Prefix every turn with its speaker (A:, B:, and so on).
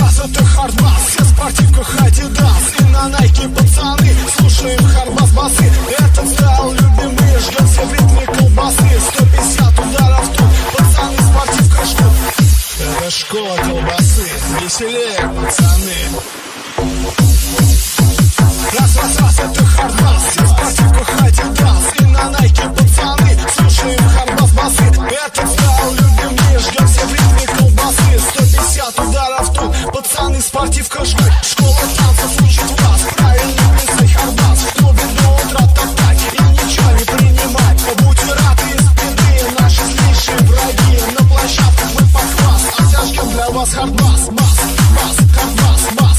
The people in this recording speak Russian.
A: раз, это хардбас Все в спортивках Адидас И на найке пацаны Слушаем хардбас басы. Этот style любимый Ждем все в ритме колбасы 150 ударов тут. Пацаны в спортивках ждут Это школа колбасы. Веселее, пацаны Пацаны в жгут Школа танцев учит вас. Правильно писать В клубе до утра топтать И ничего не принимать. Будьте рады из спины Наши злейшие враги. На площадках мы под хваст Отяжком для вас хардбас Бас, бас, хардбас, бас Бас,